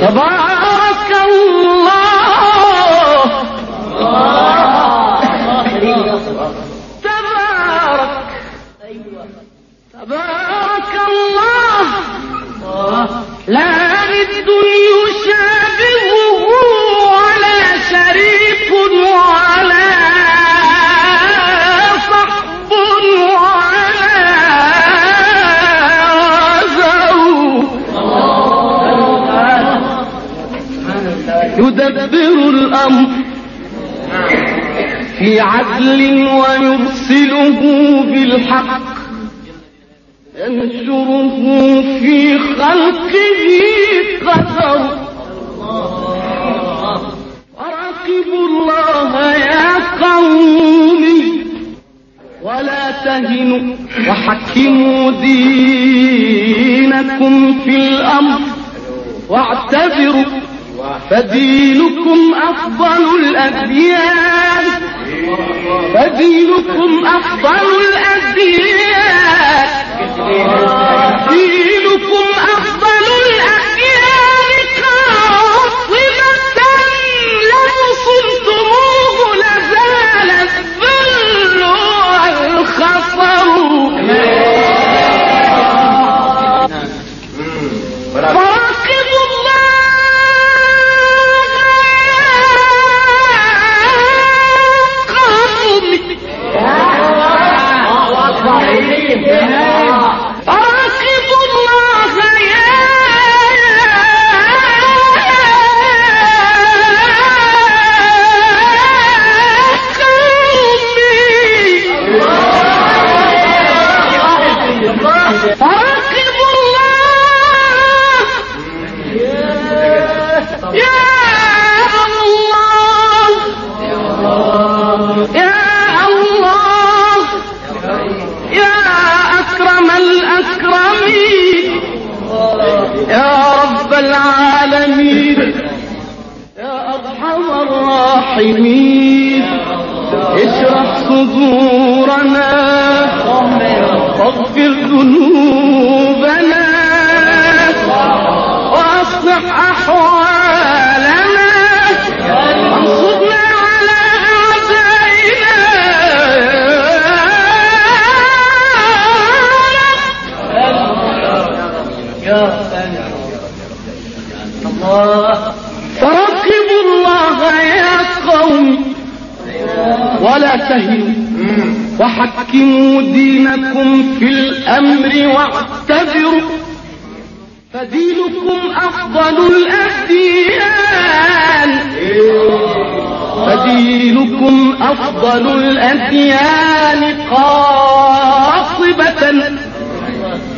تبارك في عدل ويرسله بالحق. ينشره في خلقه قدر. وراقبوا الله يا قوم ولا تهنوا وحكموا دينكم في الأمر. واعتبروا فدينكم أفضل الأديان. فدينكم أفضل الأديان الأكرمين يا رب العالمين يا أرحم الراحمين. اشرح صدورنا تهنوا وحكموا دينكم في الأمر واعتبروا فدينكم أفضل الأديان. فدينكم أفضل الأديان قاصبة.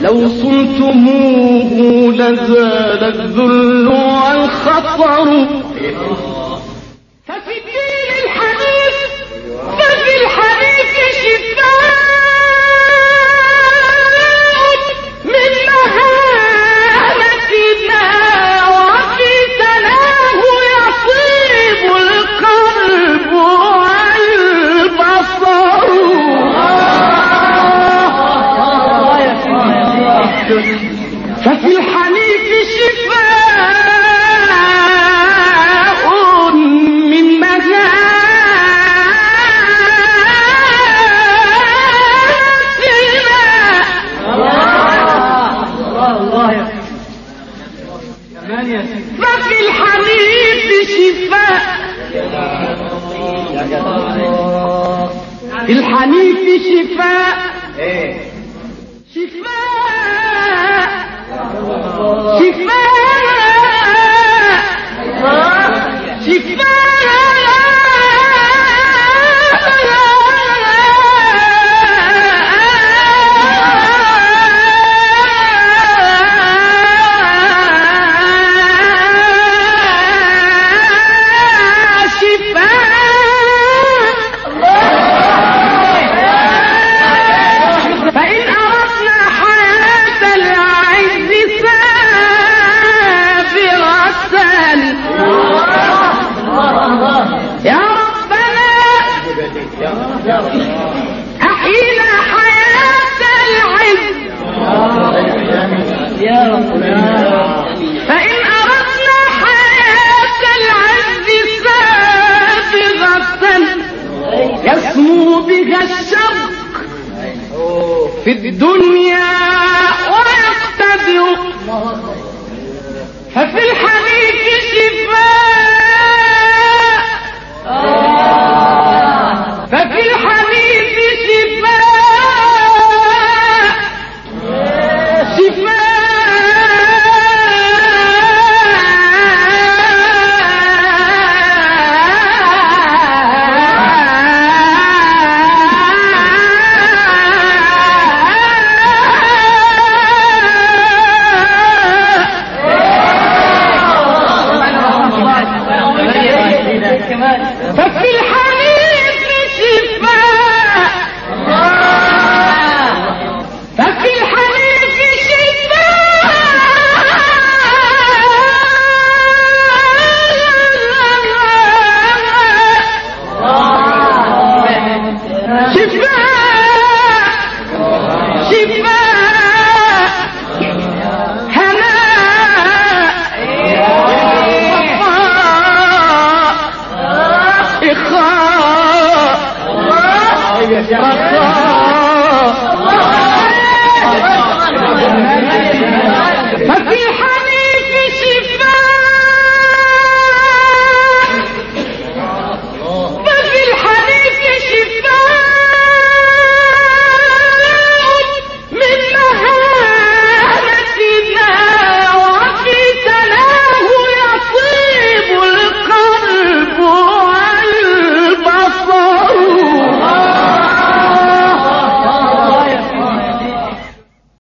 لو صمتموه لزال الذل والخطر. ففي ففي الحنيف شفاء من مهاتنا ففي الحنيف شفاء. الحنيف شفاء. شفاء شفاء في الدنيا